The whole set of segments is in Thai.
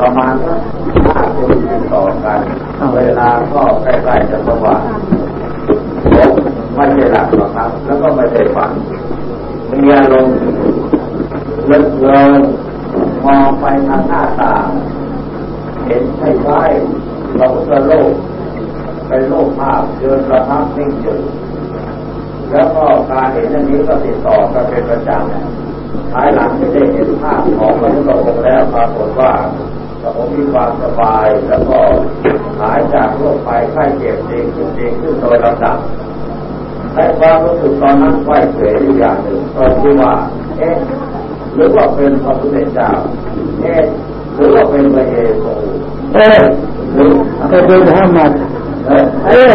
ประมาณห้าคนติดต่อกัน เวลาก็ใกล้ๆจะสว่างผมไม่ได้หลับหรอกครับ แล้วก็ไม่ได้ฝันมีอารมณ์เลิกเลินมองไปทางหน้าต่างเห็นใช่ไหมเราก็โลกเป็นโลกภาพเดินประทับนิ่งอยู่แล้วก็การเห็นอันนี้ก็ติดต่อกันเป็นประจำภายหลังที่ได้เห็นภาพของพระพุทธองค์แล้วปรากฏว่า ผมมีความสบายแล้วก็หายจากโรคภัยไข้เจ็บจริงจริงขึ้นโดยลำดับแต่ความรู้สึกตอนนั้นไหวเฉยอยู่อย่างหนึ่งตอนที่ว่า เอ๊ะหรือว่าเป็นพระพุทธเจ้าเอ๊ะหรือว่าเป็นพระเยซูเอ๊ะหรือเป็นพระมัดเอ๊ะ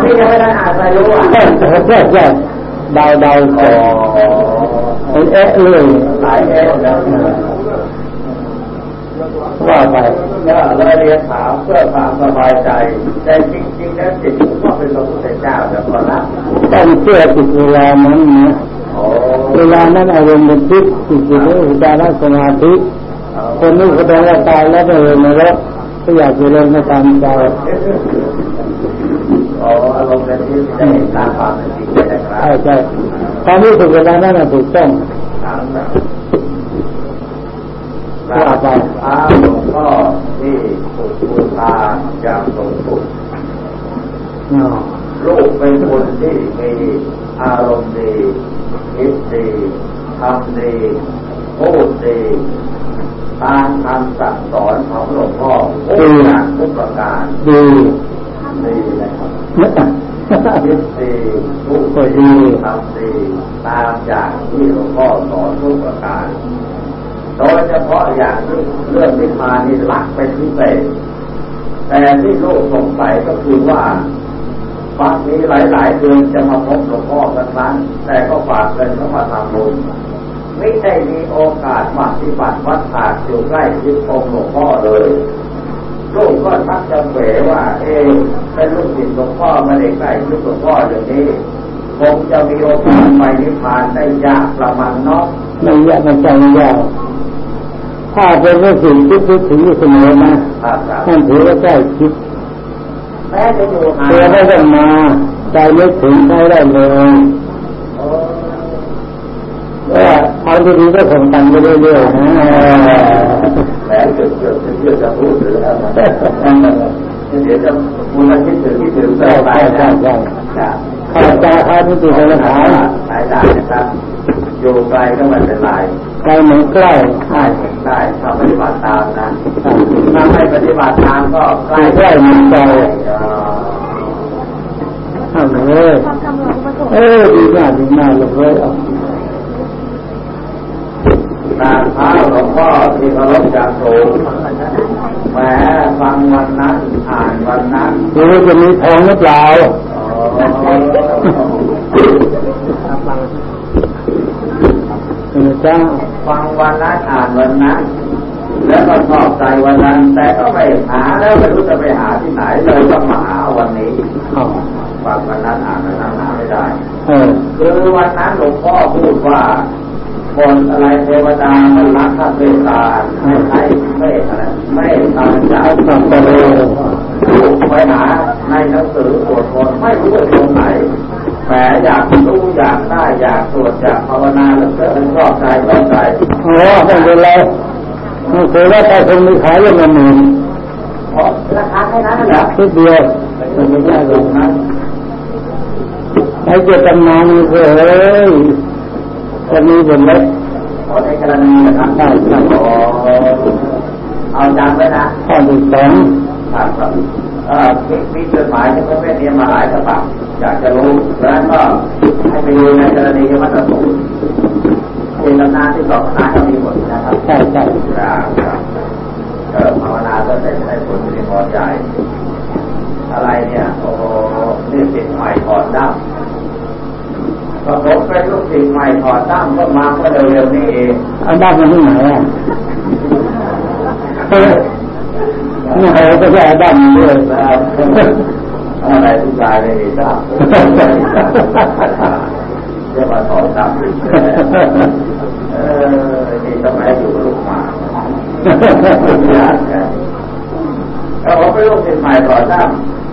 ที่ยังไม่ได้อ่านไปรู้อะใช่ใช่เดาเดาคอเป็นเอ๊ะเลยหลายเอ๊ะแล้ วว่าไปเราเรียนถามเพื่อความสบายใจแต่จริงๆแล้วจิตก็เป็นพระพุทธเจ้าแต่ก่อนละต้องเชื่อจิตเวลานั้นนะเวลานั้นอารมณ์เป็นทิพย์จิตเป็นอุจารสมาธิคนนี้แสดงว่าตายแล้วไปเลยนรกก็อยากจะเล่นไม่ตามใจอ๋ออารมณ์เป็นทิพย์ได้ตามความเป็นจริงใช่ไหมครับใช่ใช่ตอนนี้ถูกเวลานั้นถูกต้อง ว่าไปพระหลวงพ่อที่สุดบูชาอย่างสงสุดลูกเป็นคนที่มีอารมณ์ดีคิดดีทำดีพูดดีตามคำสั่งสอนของหลวงพ่อทุกอย่างทุกประการดีดีนะครับคิดดีพูดดีทำดีตามอย่างที่หลวงพ่อสอนทุกประการ โดยเฉพาะอย่างเรื่องนิพพานนี่หลักเป็นพิเศษแต่ที่โลกสงสัยก็คือว่าฟังนี้หลาย ๆ เดือนจะมาพบหลวงพ่อกันนั้น แต่ก็ฝากเงินเข้ามาทำบุญไม่ได้มีโอกาสปฏิบัติวัดขาดอยู่ใกล้ชิดองค์หลวงพ่อเลยลูกก็ทักจะเผยว่า เอเป็นลูกศิษย์หลวงพ่อไม่ได้ใกล้ชิดหลวงพ่ออย่างนี้คงจะมีโอกาสไปนิพพานได้ยากประมาณนอยไม่ยากมันใจยาก ถ้าเป็นเรื่องสิ่งที่คิดถึงอยู่เสมอนะท่านถือว่าใกล้คิดแม้จะอยู่ห่างตัวไม่ต้องมาใจไม่ถึงใช้ได้เลยว่าเอาดีๆก็ส่งกันไปเรื่อยๆนะแหมเกิดเกิดเกิดจะพูดหรืออะไรเดี๋ยวจะมูลคิดถึงคิดถึงใช่ใช่ใช่ใช่ข้าจาข้าที่ติดปัญหาหลายได้นะครับ อยู่ไกลก็ไม่เป็นไร ไกลเหมือนใกล้ใช่ได้ทำปฏิบัติตามนะถ้าไม่ปฏิบัติตามก็ใกล้ใกล้เหมือนไกลทำเลยเออดีมากดีมากเลยเอาตาเท้าหลวงพ่อที่เคารพจากสูงแหมฟังวันนั้นอ่านวันนั้นดูจะมีทองหรือเปล่าจ้า ฟังวันนั้นอ่านวันนั้นแล้วก็ชอบใจวันนั้น แต่ก็ไปหาแล้วไม่รู้จะไปหาที่ไหนเลยต้องมาหาวันนี้ฟังวันนั้นอ่านวันนั้นหาไม่ได้คือวันนั้นหลวงพ่อพูดว่าคนอะไรเทวดามันรักข้าเมตตาไม่ใช่ไม่อะไรไม่ตามจะสัมปโรไปหาในหนังสือปวดคนไม่รู้ว่าตรงไหนแหมอยากรู้อยากได้อยากตรวจอยากภาวนาแล้วก็ชอบใจชอบใจโอ้ไม่เป็นไรไม่เคยว่าใครคงมีขายยังไงหนึ่งราคาแค่นั้นแหละคิดเดียวไม่ได้ลงนั้นไอ้เจ้าตำนานนี่เอ้ยจะมีบนเล็กขอในกรณีนะครับได้ครับเอาจำไว้นะข้อที่สองครับมีจดหมายที่พระเวทเนียมาหลายฉบับ อยากจะรู้แล้วก็ให้ไปดูในกรณีวัตถุเป็นตำนานที่สองนานก็มีหมดนะครับใช่ใช่ครับเออภาวนาก็ได้ได้ผลที่พอใจ อะไรเนี่ยโอ้นี่สิทธิ์ใหม่ถอดด้ามพอผมไปลูกศิษย์ใหม่ถอดด้ามก็มาเมื่อเร็วๆนี้เองเอาด้ามมาที่ไหนอะนี่เขาก็จะดันด้วย อะไรทุกายไม่มีดับเรียกว่าถอดดับเออนี่สมัยอยู่ลูกมาแล้วผมไปลูกศิษย์ใหม่ต่อจ้า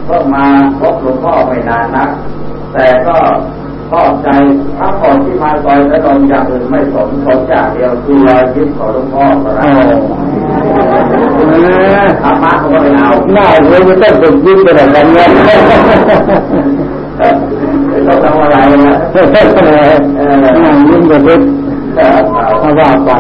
เพิ่งมาพบหลวงพ่อไม่นานนัก แต่ก็ชอบใจทั้งหมดที่มาซอยและตอนอย่างอื่นไม่สนสนอย่างเดียวคือรอยยิ้มของหลวงพ่อก็ได้ ธรรมะก็ไม่เอาหน้าเลยไม่ต้องเป็นยิ้มไปแบบนั้นเนี่ยต้องทำอะไรนะนั่งยิ้มกับยิ้มเอาว่าไป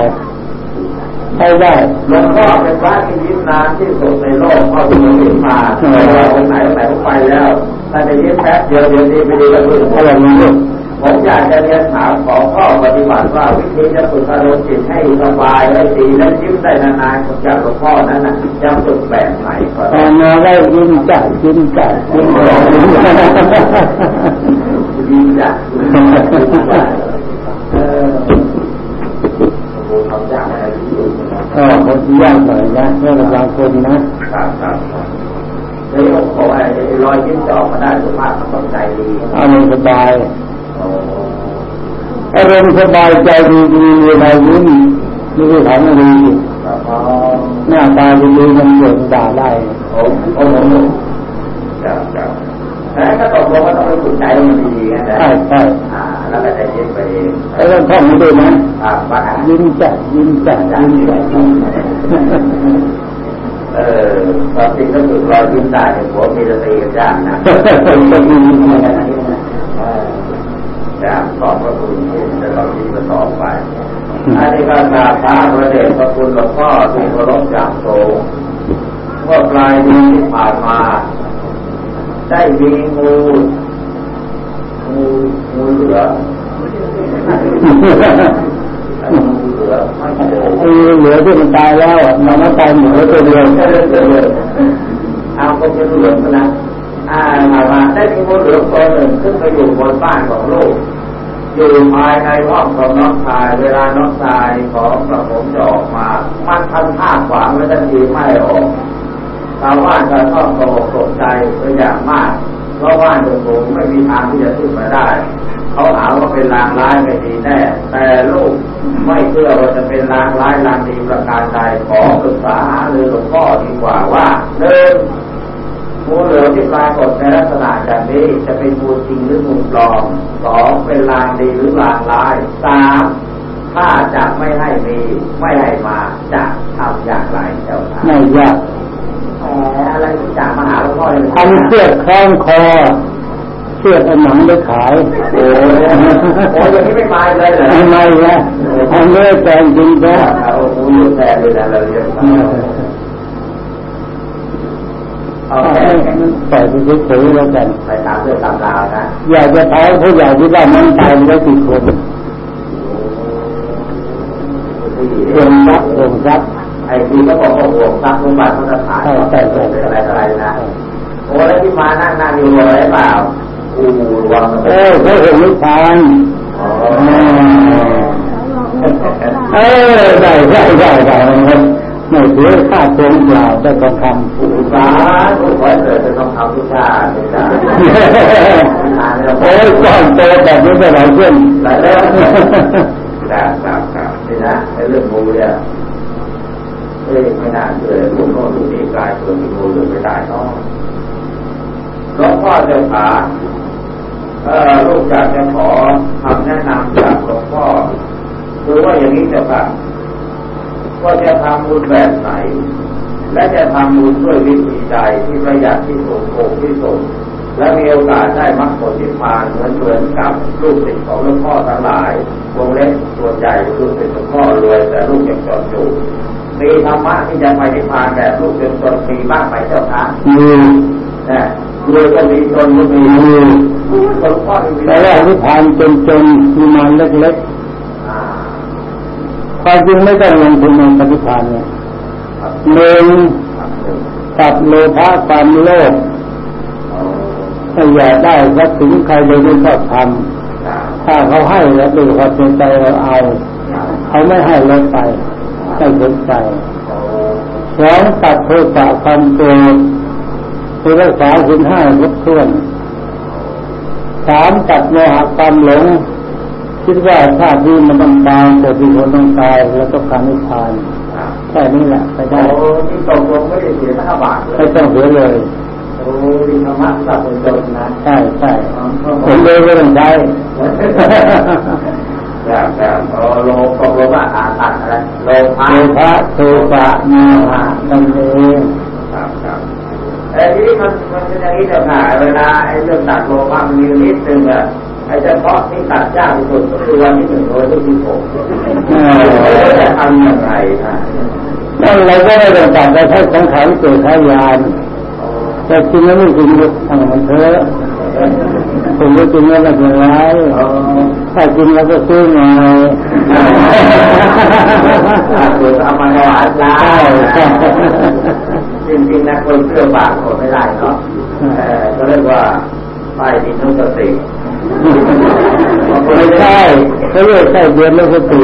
ใช่ได้หลวงพ่อเป็นพระที่ยิ้มนานที่สุดในโลกเพราะที่ยิ้มมาองค์ไหนองค์ไหนก็ไปแล้วถ้าจะยิ้มแป๊บเดียวเดียวนี้ไปดีก็คืออะไรนี่ลูก ผมอยากจะเรียนถามขอข้อปฏิบัติว่าวิธีจะฝึกอารมณ์จิตให้สบายให้ดีและยิ้มได้นานๆของจ้าหลวงพ่อนั้นนะจะฝึกแบบไหนก็ได้มาได้ยิ้มจ่ายิ้มจ่ายิ้มจ่ายิ้มจ่ายิ้มจ้ะเออโอ้ทำยากอะไรที่ก็บางทียากหน่อยนะเรื่องบางคนนะครับครับเฮ้ยโอ้ไอ้รอยยิ้มจะออกมาได้สุภาพมันต้องใจดีอารมณ์สบาย อารมณ์สบายใจดีๆเวลายิ้มนี่คือฐานอะไรดีหน้าตาดีๆมันเกิดด่าได้โอ้โหครับครับแล้วก็ตกลงว่าต้องไปฝึกใจมันดีนะใช่ใช่แล้วก็จะยิ้มไปเองแล้วก็ท่องมาด้วยนะครับว่ายิ้มจ่ายิ้มจ่ายิ้มจ่ายิ้มจ่าเออความจริงก็ฝึกรอยยิ้มได้ในหัวมีสติกันยากนะ ก็ดีจะขอบพระคุณที่จะเราที่มาต่อไปอันนี้ก็กราบพระพระเดชพระคุณหลวงพ่อที่เคารพอย่างสูงเมื่อปลายเดือนที่ผ่านมา ได้มีงูงูงูเหลืองูเหลือไม่เจอไอ้เหลือที่มันตายแล้วอะมันไม่ตายหมูตัวเดียวเอาก็เป็นเหลืองนะ อ่ามามาได้มีงูเหลือตัวหนึ่งขึ้นไปอยู่บนบ้านของลูก อยู่ภายในห้องของน้องชาย เวลาน้องชายของกระผมจะออกมา มันทำท่าขวางไว้ทันทีไม่ออกชาวบ้านก็ต้องตกตกใจเป็นอย่างมากเพราะว่าโสูงไม่มีทางที่จะขึ้นมาได้ เขาหาว่าเป็นลางร้ายไม่ดีแน่ แต่ลูกไม่เชื่อว่าจะเป็นลางร้ายลางดีประการใดขอปรึกษาหรือหลวงพ่อดีกว่าว่าหนึ่ง งูเหลือมที่ปรากฏในลักษณะอย่างนี้จะเป็นงูจริงหรืองูปลอมสองเป็นลางดีหรือลางร้ายสามถ้าจะไม่ให้มีไม่ให้มาจะทำอย่างไรเจ้าค่ะไม่ยากแหมอะไรที่จะมาหาหลวงพ่อเลยทำเสื้อคล้องคอเสื้อเอาหนังไปขายโอ้โหโอ้ยอย่างนี้ไม่มาเลยเหรอทำไมล่ะทำเนื้อแกงจริงจ้ะโอ้โหอยู่แต่เลยนะเราเรียน เอาเอาแค่ให้มันปล่อยไปเฉยๆแล้วกันไปตามเรื่องตามราวนะอยากจะท้ายผู้ใหญ่ที่ว่ามันตายได้กี่คนรวมทรัพย์รวมทรัพย์ไอ้ที่เขาบอกว่าห่วงทรัพย์สมบัติเขาจะขายใช่ใช่ใช่เป็นอะไรอะไรนะโอ้แล้วที่มานั่งนั่งอยู่อะไรเปล่าอู้ระวังมันเออเขาเห็นนิทานอ๋อเออได้ได้ได้ได้ครับไม่เสียค่าตัวเปล่าได้ทองคำอุต สาห์ขอให้เกิดเป็นทองคำทุกชาติทุชาตินานแล้วโอ้ยก้อนโตแบบนี้จะหลายเพื่อนหลายเรื่องครับครับครับนี่นะในเรื่องงูเนี่ยเอ้ยไม่น่าเชื่อลูกโน้นลูกนี้กลายเป็นงูเหลือไม่ได้เนาะหลวงพ่อเจ้าขาเอ่อลูกอยากจะขอคำแนะนำจากหลวงพ่อคือว่าอย่างนี้เจ้าค่ะว่าจะทำบุญแบบไหน และจะทำบุญด้วยวิธีใดที่ประหยัดที่สุดถูกที่สุดและมีโอกาสได้มรรคผลนิพพานเหมือนเหมือนกับลูกศิษย์ของหลวงพ่อทั้งหลายวงเล็กส่วนใหญ่ลูกศิษย์หลวงพ่อรวยแต่ลูกยังจนอยู่มีธรรมะที่จะไปนิพพานแบบลูกจนจนมีบ้างไหมเจ้าคะมีนะรวยก็มีจนก็มีมีหลวงพ่อมีแต่ว่านิพพานจนจนมีมันเล็กอ่าๆความจริงไม่ต้องลงทุนในปฏิพานเนี่ยครับ หนึ่งตัดโลภะความโลภถ้าอยากได้ทรัพย์สินใครเลยไม่ชอบทำถ้าเขาให้แล้วดูความเป็นใจเราเอา เขาไม่ให้เราไปไม่สนใจสองตัดโทสะความโกรธคือรักษาสินห้าครบถ้วนสามตัดโมหะความหลง คิดว่าชาตินี้มันต้องตายแต่ที่คนต้องตายแล้วก็การนิพพาน ครับฉค่นี้แหละไปได้โอ้ที่ตกลงไม่ได้เสียห้าบาทเลไม่ยต้องเสียเลยโอ้ดีธรรมะสำหรับคนจนนะใช่ใช่ผมเลยไม่ต้องใช้แบบแบบโอ้โลตกลงว่าอาตัดอะไรโลภะโลภะโทสะโมหะตัณเองครับครับแต่ทีนี้มันมันเป็นอย่างนี้เถอะค่ะเวลาไอ้เรื่องตัดโลภะมันมีนิดนึงอะไอ้เฉพาะที่ตัดยากที่สุดก็คือวันที่หนึ่งโดยที่ที่ผมจะทำยังไงนะ นั่นเราก็ไม่ต้องตัดไปให้สังขารเกิดขายานแต่จริงแล้วไม่จริงทางมันเถอะผมไม่จริงแล้วไม่เป็นไรถ้าจริงแล้วก็ซื้อไงคือเอามาถวายพระจริงๆนะคนเชื่อบาปคนไม่ได้เนาะก็เรียกว่าป้ายดินทุกสติไม่ใช่เขาเรียกใช่เดือนแล้วก็ตี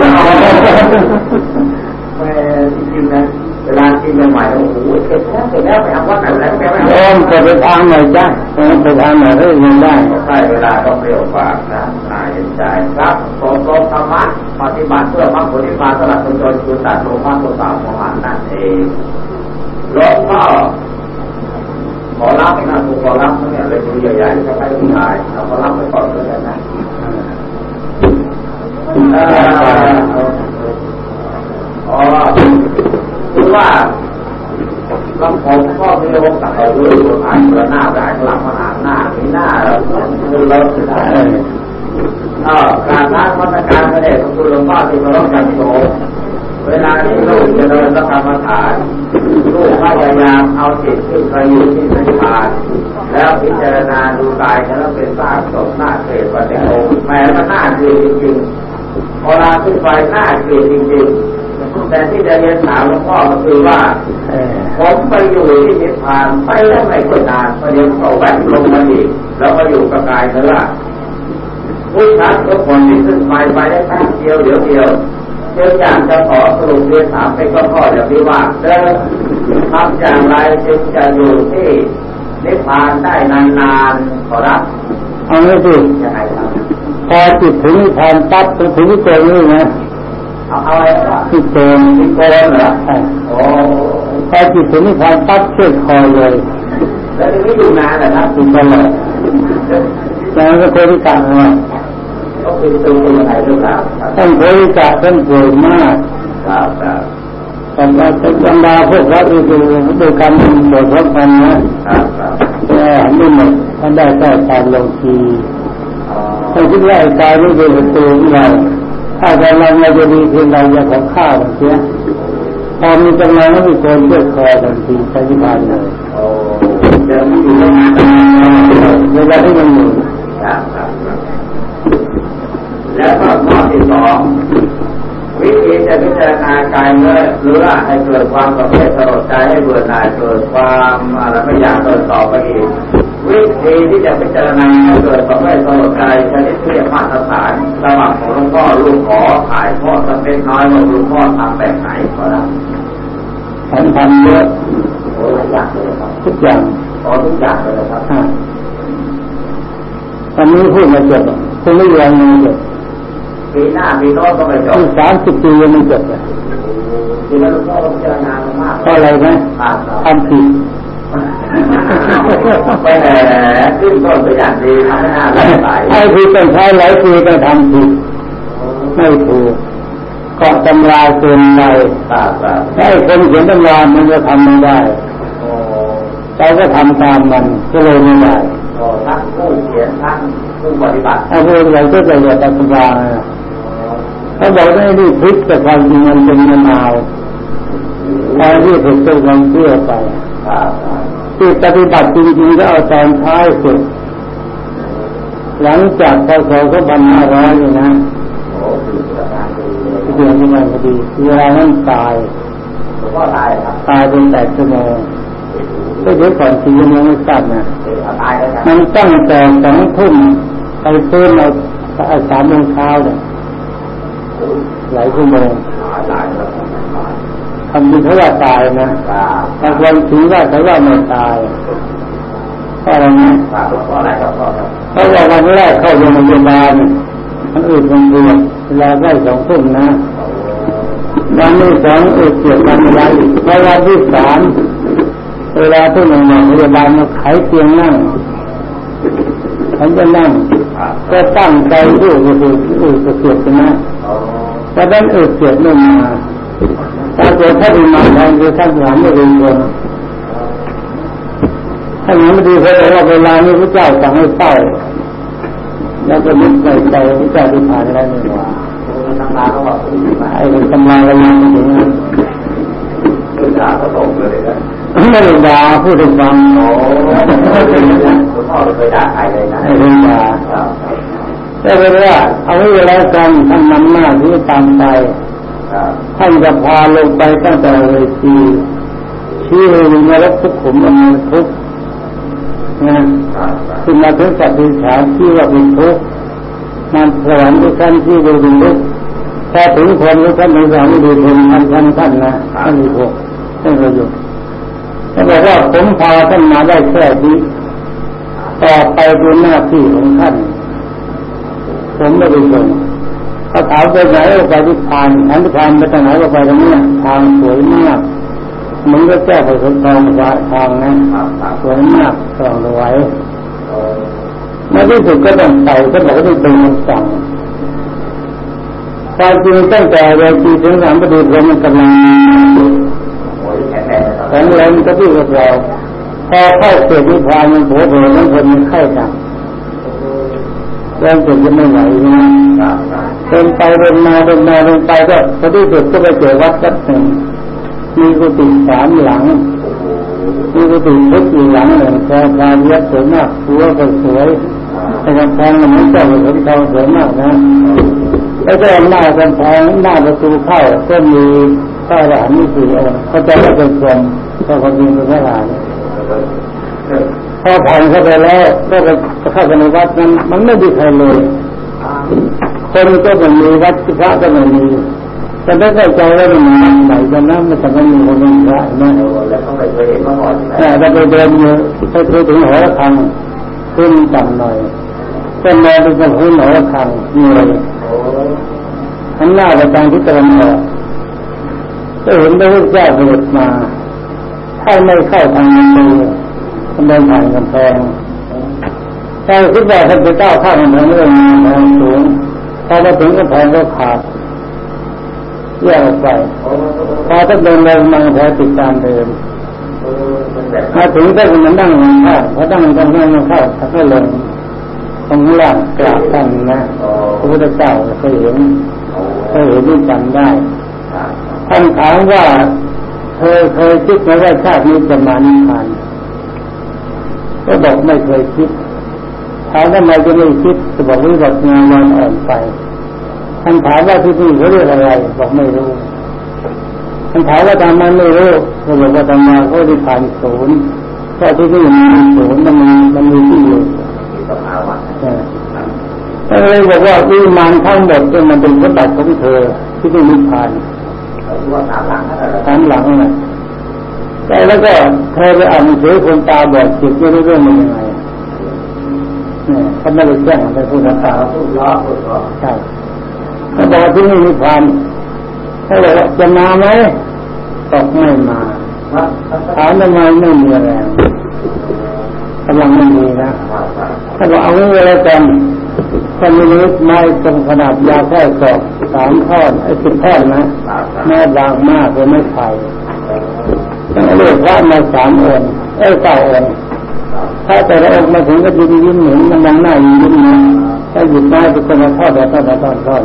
ไม่จริงๆนะเวลากินใหม่ๆโอ้โหเสร็จแล้วเสร็จแล้วไปเอาวัดไหนแล้วไปเอาโอ้มจะไปทางไหนจ้ะไปทางไหนก็ยังได้ใช่เวลาต้องเปรี้ยวปากนะน่าเห็นใจครับโสมโลธรรมะปฏิบัติเพื่อมรรคผลนิพพานสำหรับคนจนคือตัดโลภะโทสะโมหะนั่นเองหลวงพ่อขอรับนะถูกขอรับเนี่ยเลยดูใหญ่ๆจะไปผู้ชายเราขอรับไปก่อนเลยนะอ๋อ คือว่าลำผมก็มีโอกาสด้วยอ่านระหน้าได้หลังมาอ่านหน้ามีหน้าเราคือเราได้ก็การล้างมาตรการพระเดชพระคุณหลวงพ่อที่เราต้องจัดโตเวลาที่ลูกจะเดินต้องกรรมฐานลูกพยายามเอาจิตขึ้นไปอยู่ที่นิพพาน แล้วพิจารณาดูกายแล้วเป็นซากศพหน้าเกลียดปฏิโมแม้มันน่าเกลียดจริงๆพอลาขึ้นไปหน้าเกลียดจริงๆ แต่ที่จะเรียนถามหลวงพ่อก็คือว่าผมไปอยู่ที่นิพพานไปแล้วไม่ค่อยนานพอเดี๋ยวเขาแวะลงมาอีกแล้วมาอยู่กับกายเนื้อผู้ชักทุกคนที่ขึ้นไปไปได้แป๊บเดียวเดี๋ยวเดียวเดี๋ยวอยากจะขอสรุปเรียนถามไปข้อๆอย่างนี้ว่าเดินทำอย่างไรจึงจะอยู่ที่นิพพานได้นานๆขอรับเอาไม่สิยังไงครับพอจิตถึงทานปั๊บถึงถึงที่เจอนี่นะเอาเอาอะไรครับที่เจอมีโกนเหรอโอ้พอจิตถึงที่ทานปั๊บเชื่อคอเลยแล้วทีนี้อยู่นานนะครับติดตลอดแล้วก็โควิกะนะก็คือตัวยังไงดูครับท่านโควิกะท่านป่วยมากครับครับแต่ว่าเป็นบรรดาพวกเราอีกดูการบวชพร้อมกันนะครับครับแต่ไม่หมดท่านได้แค่ตามลงทีอ๋อท่านคิดว่าไอ้กายนี่เป็นประตูของเรา ถ้าแต่เราเราจะดีเพียงเราจะของข้าวเสียพอมีกำลังแล้วมีคนเลือกคอทันทีใช้ที่บ้านเลยโอ้เดี๋ยวนี้อยู่นานเวลาที่มันอยู่ครับครับครับแล้วก็ข้อที่สองวิธีจะพิจารณากายเมื่อเรือให้เกิดความประเภทสลดใจให้เบื่อหน่ายเกิดความอะไรไม่อยากเดินต่อไปอีก วิธีที่จะพิจารณาเกิดประเภทสลดใจชนิดที่เรียกมาตรฐานระหว่างของหลวงพ่อลูกขอถ่ายทอดสักเล็กน้อยว่าหลวงพ่อทำแบบไหนก็ได้ฉันทำเยอะโอ้หลายอย่างเลยครับ ทุกอย่างขอทุกอย่างเลยนะครับอ่าวันนี้พูดมาจบคงไม่ยังไม่จบปีหน้าปีโน้นก็ไม่จบสามสิบปียังไม่จบเลยปีนั้นหลวงพ่อต้องพิจารณามากเพราะอะไรนะครับทำผิด ไปแหมขึ้นต้นตัวอย่างดีทำให้หน้าใสไอ้ที่เป็นใช้หลายปีก็ทำผิดไม่ถูกเก็ตำราเกินไปครับครับถ้าไอ้คนเขียนตำรามันจะทำไม่ได้โอ้เราก็ทำตามมันก็เลยไม่ได้โอ้ทั้งผู้เขียนทั้งผู้ปฏิบัติถ้าพูดอะไรก็จะเหลือแต่ตำรานะเขาบอกว่าไอ้นี่พริกแต่ความจริงมันเป็นมะนาวแทนที่ถูกเป็นความเชื่อไปครับครับ ที่ปฏิบัติจริงๆก็เอาตอนท้ายสุด หลังจากพศ2500นี่นะโอ้คือพิจารณาดีเลยที่เดือนที่มันพอดีเวลานั้นตายหลวงพ่อตายครับตายเป็นแปดชั่วโมงก็เดี๋ยวก่อนสี่ชั่วโมงไม่ทราบนะเดี๋ยวตายแล้วครับมันตั้งแต่สองทุ่มไปซื้อมาสามโมงเช้าเนี่ยหลายชั่วโมงตายแล้ว ทำดีเขาว่าตายนะครับบางคนถือว่าเขาว่าไม่ตายเพราะอะไรนะครับหลวงพ่ออะไรครับพ่อครับเพราะว่าวันแรกเข้าโรงพยาบาลมันอื่นมันเบื่อเวลาใกล้สองทุ่มนะในวันที่สองเอเกียรติวันอะไรพอวันที่สามเวลาที่หนึ่งพยาบาลมาไขเตียงนั่งฉันจะนั่งก็ตั้งใจพูดก็คืออือเกียรตินะแต่ด้านเอเกียรติไม่มา ถ้าเกิดท่านมาแทนคือท่านหลานไม่รู้คนท่านหลานไม่ดีเขาบอกว่าเวลานี้พระเจ้าสั่งให้เฝ้าแล้วก็นึกในใจพระเจ้าที่ผ่านแล้วนี่ว่าตำราเขาบอกไอ้ตำราเรายังไม่ถึงนะคือด่าเขาตกเลยนะไม่ได้ด่าพูดถึงฟังโอ้หลวงพ่อไม่เคยด่าใครเลยนะไม่ได้ด่าแต่เป็นว่าเอาไว้แล้วกันท่านนำหน้าที่ตามไป ท่านจะพาลงไปตั้งแต่เวทีชี้เลยนรกทุกขุมมันทุกนะขึ้นมาถึงสัตว์ดิฉาที่ว่าเป็นทุกข์มันสวรรค์ทุกท่านที่ดูเป็นทุกข์พอถึงคนทุกท่านในสวรรค์ดูเป็นท่านท่านท่านนะท่านมีพวกท่านประโยชน์เขาบอกว่าผมพาท่านมาได้แค่นี้ต่อไปเป็นหน้าที่ของท่านผมไม่ได้ส่ง เขาถามไปไหนก็ไปที่พานอันที่พานไปทางไหนก็ไปตรงนี้ทางสวยมากมันก็แก้ไปสนทองว่าทางนะสวยมากสองไว้ในที่สุดก็ต้องไปก็บอกว่าเป็นคำสั่งความจริงตั้งแต่เวทีถึงสามประดูผมมันกำลังแข็งแรงก็ที่เราพอเข้าเกิดนิพพานมันโผล่โผล่มันคนมันไข้จังแรงจนจะไม่ไหวนะ เดินไปเดินมาเดินมาเดินไปก็พอที่สุดก็ไปเจอวัดวัดหนึ่งมีกุฏิสามหลังมีกุฏิเล็กอีกหลังหนึ่งแค่กายเยอะสวยมากตัวก็สวยแต่กำแพงมันไม่ใช่เหมือนทองสวยมากนะแล้วก็หน้ากำแพงหน้าประตูเข้าก็มีพระอรหันต์มีสี่องค์เขาจะไม่เป็นคนก็ความจริงเป็นพระอรหันต์พอผ่านเข้าไปแล้วก็ไปเข้าไปในวัดนั้นมันไม่ดีใครเลย คนก็ไม่มีวัดพระก็ไม่มีแต่ไม่เข้าใจว่ามันไหนกันนะมันจะไม่มีคนเป็นพระนะแล้วเขาไม่เคยเห็นมาก่อนแต่เราไปเดินเยอะไปถึงหอระฆังขึ้นต่ำหน่อยก็มองไปทางหัวหอระฆังเหนื่อยหันหน้าไปทางทิศตะวันออกก็เห็นพระพุทธเจ้าเสด็จมาถ้าไม่เข้าทางประตูมันเดินผ่านกำแพงแต่คิดว่าท่านจะก้าวข้ามกำแพงเรื่องแพงสูง พอมาถึงกำแพงก็ขาดแยกออกไปพอถ้าเดินลงมาแพ้ติดตามเดิมมาถึงก็มันนั่งข้าพอตั้งตั้งนั่งข้าถ้าก็ลงข้างล่างกราบท่านนะพระพุทธเจ้าเคยเห็นเคยเห็นที่จำได้ท่านถามว่าเธอเคยคิดไหมว่าชาตินี้จะมานิพพานก็บอกไม่เคยคิด ถามทำไมจะไม่คิดจะบอกว่าแบบงานวันอ่อนไปท่านถามว่าที่นี่เขาเรียกอะไร บอกไม่รู้ท่านถามว่าทำไมไม่รู้เขาบอกว่าทำมาเขาได้ผ่านศูนย์ก็ที่นี่มีศูนย์มันมีมันมีที่อยู่ก็เลยบอกว่าวิมานทั้งหมดเนี่ยมันเป็นสมบัติของเธอ ที่ได้นิพพานสามหลังนะแต่แล้วก็เธอไปอ่านหนังสือคนตาบอดจิตไม่รู้เรื่องมันยังไง เขาไม่ได้แจ้งอะไรพูดภาษาพูดล้อพูดล้อใช่เขาบอกที่นี่มีความเขาบอกว่าจะมาไหมตกไม่มาถามทำไมไม่มีแรงกำลังไม่มีนะถ้าบอกเอาไว้แล้วกันถ้ามีนิดไม้ตรงขนาดยาแค่ศอกสามท่อนไอ้สิบท่อนนะแม่บางมากเลยไม่ไผ่ต้องเรียกว่ามาสามองค์ไอ้เก้าองค์ ถ้าแต่ละองค์มาถึงก็ยิ้มยิ้มเหมือนมันมองหน้ายิ้มยิ้มนะถ้าหยิบไม้เป็นคนละทอดแต่ทอดแต่ทอดทอด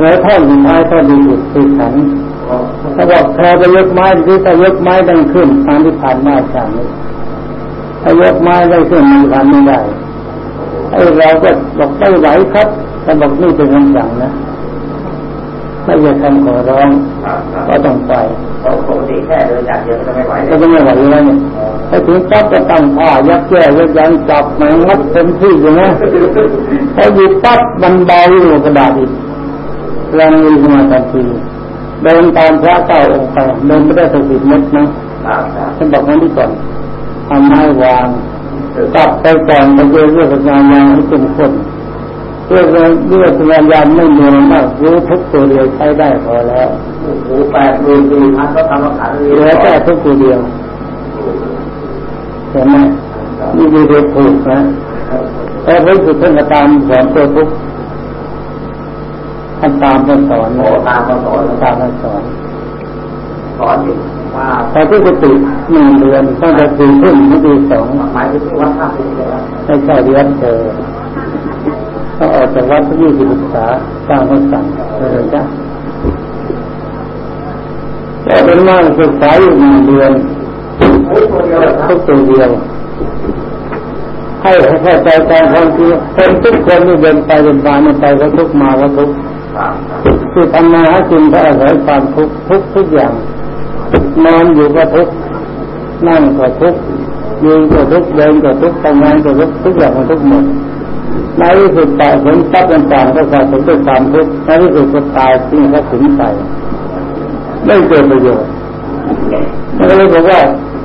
แล้วท่อนสุดท้ายก็ดีสุดคือขันถ้าบอกแพรไปยกไม้ที่ถ้ายกไม้ดังขึ้นตามที่ผ่านมาจากนี้ถ้ายกไม้ได้ขึ้นมีผ่านไม่ได้ไอ้เราก็บอกไม่ไหวครับแต่บอกนี่เป็นคำสั่งนะ ไม่ใช่คำขอร้องก็ต้องไปปกติแค่เดินจากเดียวก็ไม่ไหวก็ไม่ไหวแล้วเนี่ยถ้าถึงปั๊บก็ตั้งผ้ายักแย่ยักยันจับหนังมัดเต็มที่อยู่นะพอหยิบปั๊บมันเบาอยู่กระดาษอีกแรงมีขึ้นมาทันทีเดินตามพระเก้าองค์ไปเดินไม่ได้สักสิบเมตรนะฉันบอกนั้นที่ก่อนทำไม้วางกลับไปก่อนไปเจอเรื่องงานงานให้เข้มข้น เรื่องเรื่องปัญญาไม่มีมากรู้ทุกตัวเดียวใช้ได้พอแล้วโอ้โหแปดหมื่นสี่พันก็ทำมาขายเหลือแค่ทุกตัวเดียวเห็นไหมนี่มีเหตุถูกนะแต่พระสุดท่านตามสอนตัวทุกท่านตามมาสอนโอ้ตามมาสอนตามมาสอนสอนอีกว่าแต่ที่จะติดหนึ่งเดือนตั้งแต่สี่ทุ่มถึงตีสองหมายถึงวัดท่าเป็นไม่ใช่เรียนเจอ ต้องออกจากวัดที่ยี่สิบษาสร้างพระสั่งเลยจ้ะแต่เป็นว่าศึกษาอยู่หนึ่งเดือนทุกตัวเดียวให้เข้าใจการความจริงคนทุกคนนี่เดินไปเดินมาเนี่ไปก็ทุกมาก็ทุกคือทำมาหากินก็อาศัยความทุกทุกทุกอย่างนอนอยู่ก็ทุกนั่งก็ทุกยืนก็ทุกเดินก็ทุกทำงานก็ทุกทุกอย่างมันทุกหมด ในที่สุดแต่ผลทรัพย์ต่างๆก็สะสมด้วยความทุกข์ในที่สุดก็ตายทิ้งเขาถึงไปไม่เกิดประโยชน์มันก็เลยบอกว่า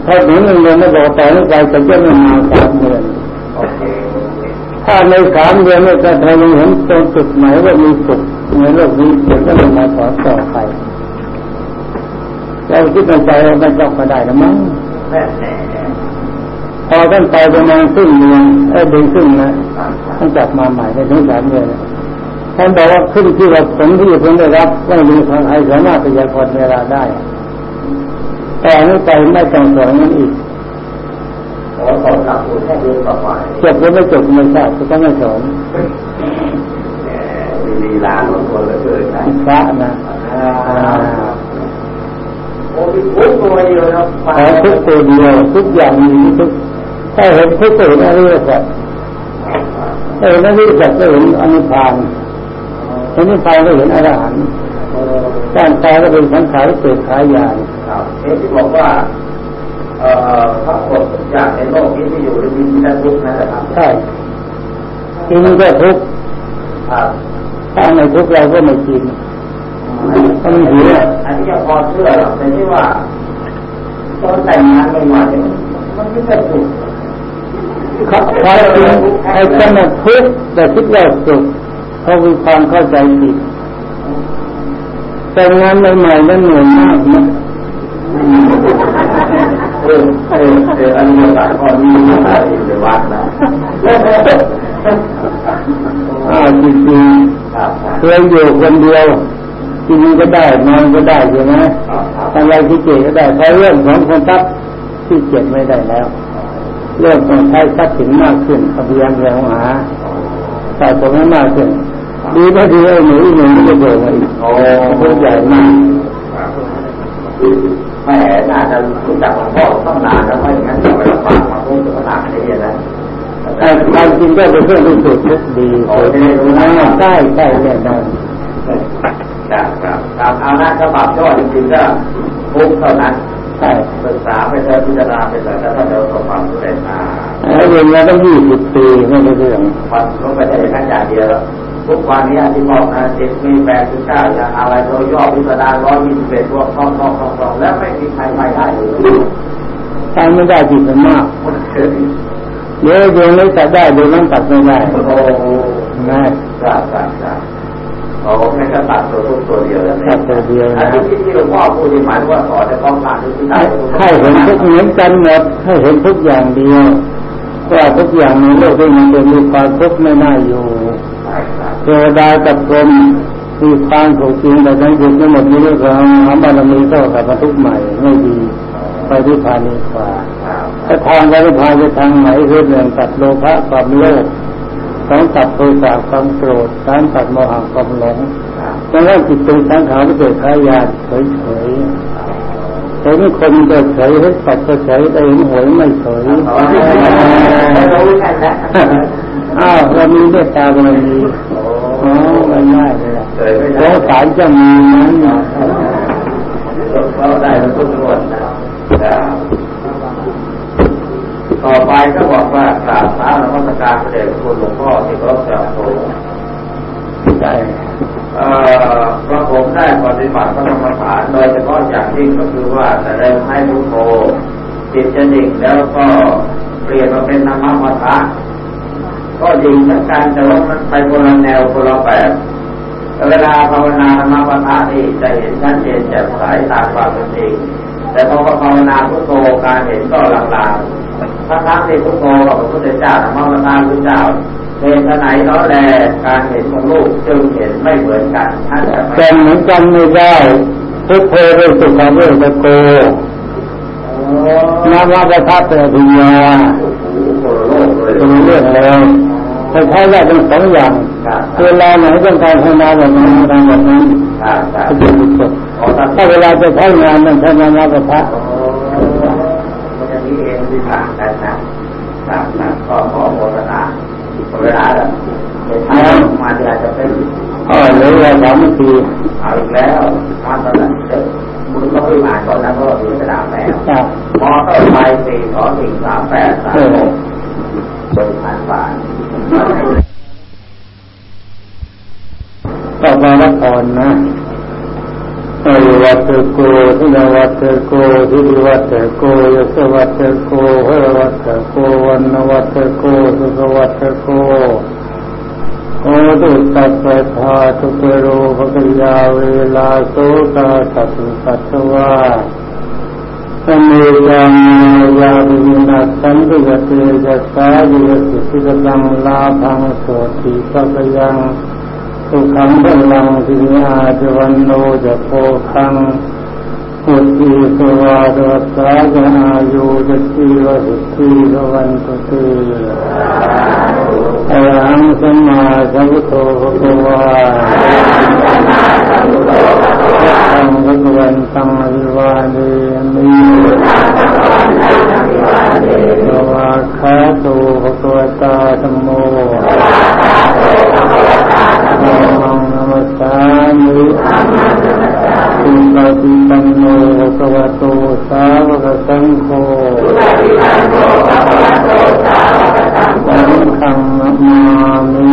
ถ้าถึงเงินไม่บอกต่อไม่ใจจะจะไม่มาสามเดือนถ้าในสามเดือนไม่จะทำเห็นตรงจุดไหนว่ามีสุขในโลกนี้เดี๋ยวก็จะมาสอนต่อไปเราคิดในใจว่าไม่จ้องก็ได้นะมั้ง ท่านไปประมาณครึ่งเดือนเอ้เดือนครึ่งนะท่านจับมาใหม่ในถึงสามเดือนท่านบอกว่าขึ้นที่เราผลที่เพิ่งได้รับไม่มีใครสามารถพยากรณ์เวลาได้ แต่ไม่ไปไม่ต้องสอนนั่นอีกขอสอนหลักสูตรแค่เดือนกว่าจบแล้วไม่จบไม่ทราบก็ต้องไม่สอนลีลาของคนละเกิดพระนะโอ้ทุกตัวเดียวนะทุกตัวเดียวทุกอย่างมีทุก ถ้าเห็นทุกตัวนั่นเรียกว่าถ้าเห็นนั่นเรียกว่าก็เห็นอนุพานเห็นนิพพานก็เห็นอรหันต์การตายก็เป็นสังขารเกิดขายานครับเที่บอกว่าเอ่อพระพุทธอย่างในโลกนี้ที่อยู่ในมีแต่ทุกข์นั่นแหละครับ ใช่กินก็ทุกข์ถ้าไม่ทุกข์เราก็ไม่กินมันหิวอันนี้จะพอเชื่อหรอกแต่ที่ว่าตอนแต่งงานใหม่ๆมันไม่ใช่ทุกข์ เขาใครจริงใครจะมาทุกข์แต่คิดว่าสุขเขามีความเข้าใจผิดแต่งานใหม่ๆนั้นเหนื่อยมากนะเออเออเอออันนี้หลายคนมีอะไรในวัดนะอ่าจริงๆเคยอยู่คนเดียวกินก็ได้นอนก็ได้ใช่ไหมอะไรที่เจ็ก็ได้พอเรื่องของคนทัพที่เจ็บไม่ได้แล้ว เรื่องของใช้ทรัพย์สินมากขึ้นทะเบียนเรื่องหาใส่ตัวมากขึ้นดีไม่ดีไอ้หนูหนูจะโดนอีกโอ้ตัวใหญ่มากแม่น่าจะรู้จักหลวงพ่อตั้งนานแล้วไม่งั้นจะไปลำบากมาพูดขนาดนี้นะแต่ความจริงก็เป็นเรื่องที่สุดทุกดีโอ้ได้รู้นะใช่ใช่แน่นอนครับครับตามเอาหน้าฉบับย่อจริงๆก็ทุกเท่านั้นใช่ ศึกษาไปเถอะพิจารณาไปเถอะแล้วถ้าเราประสบความสำเร็จมาแล้วเรียนมาตั้งยี่สิบปีไม่ใช่เรื่องความรู้ไปได้แค่อย่างเดียวทุกวันนี้ที่บอกนะเด็กมีแปดสิบเก้าอย่างอะไรโดยย่อพิสดารร้อยยี่สิบเอ็ดตัวคล้องคล้องคล้องคล้องแล้วไม่มีใครไปได้เลยใช้ไม่ได้จิตมันมากเดี๋ยวเดี๋ยวนี้ตัดได้เดี๋ยวนั้นตัดไม่ได้โอ้โหง่ายจ้าจ้าจ้าโอ้แค่ตัดตัวทุกตัวเดียวแล้วตัดตัวเดียวนะที่ที่หลวงพ่อพูดหมายว่าสอนแต่ต้องการที่ได้ให้เห็นทุกเหมือนกันหมดให้เห็นทุกอย่างเดียวว่าทุกอย่างในโลกที่มันเป็นมีความทุกข์ไม่น่าอยู่เทวดากับกรมมีความถูกจริงแต่ทั้งหมดทั้งหมดนี้เรื่องของหาบารมีเท่ากับบรรทุกใหม่ไม่ดีไปที่พานีกว่าถ้าทางไปที่พาไปทางไหนคือเรื่องตัดโลภะความโลภ สองตัดโทสะความโกรธสามตัดโมหะความหลงดังนั้นจิตเป็นสังขารที่เกิดขายาเฉยๆเห็นคนก็เฉยเห็นสัตว์ก็เฉยแต่เห็นหวยไม่เฉยอ้าวเรามีเมตตาบารมีอ๋อไม่ได้เลยสงสารจะมีนั้นเราได้ทุกคนนะ ต่อไปก็บอกว่ากราบพระนมัสการพระเดชคุณหลวงพ่อที่เขาจะโตใช่พระผมได้ปฏิบัติพระธรรมฐานโดยเฉพาะอย่างยิ่งก็คือว่าแต่ได้ให้ทุกโทจิตจะดิ่งแล้วก็เปลี่ยนมาเป็นธรรมะมัทะก็ดีเหมือนกันแต่ว่ามันไปคนละแนวคนละแบบเวลาภาวนาธรรมปทานี่จะเห็นชัดเจนแจ่มใสตามความเป็นจริงแต่พอภาวนาพุทโธการเห็นก็ลางๆ ทั้งๆที่พุทโธกับพระพุทธเจ้าธรรมปทาพุทธเจ้าเหตุไหนน้อแลการเห็นของลูกจึงเห็นไม่เหมือนกันท่านจะแต่เหมือนกันไม่ได้พุทโธด้วยสุขเวทโกนามาประทับเป็นอภิญญาโลกเลยเป็นเรื่องเลยคล้ายๆว่าเป็นสองอย่างครับเวลาไหนต้องการทำงานแบบนี้ทำแบบนี้ครับครับก็จะมีจบขอตัดถ้าเวลาจะใช้งานมันใช้นามาประทับ ต่างกันนะครับครับก็ขอโมทนาเวลาแล้วในทามาที่อาจจะเป็นอ๋อเหลือเวลาสามนาทีเอาอีกแล้วมาตอนนั้นเด็กมึงก็ไม่มาก่อนนะเพราะว่าอยู่สนามแล้วอะมอเตอร์ไซค์สี่สองสี่สามแปดสามหกบริหารบาทต่อมาละครนะ วัตโกทินวัตโกทิริวัตโกยสวัตโกหรวัตโกวันวัตโกสุขวัตโกโอตุตัสสะธาตุเปโรภกยาเวลาโสกาสัตสัตวาสมุยังยาวินาสันติยเตจัสสายุสิสิกตังลาภังโสติภกยัง สุขังพลังสิอาจวันโนจะโพคังพุทธิสวาสวัสดาอายุจะชีวสุขีสวันตุติอรหังสัมมาสัมพุทโธภควาสังฆวันสังอวิวาเนมิสวาคาโตภควตาธโม มังนมัสสามิสิปฏิปันโนภะวะโตสาวกสังโฆสังฆังนามิ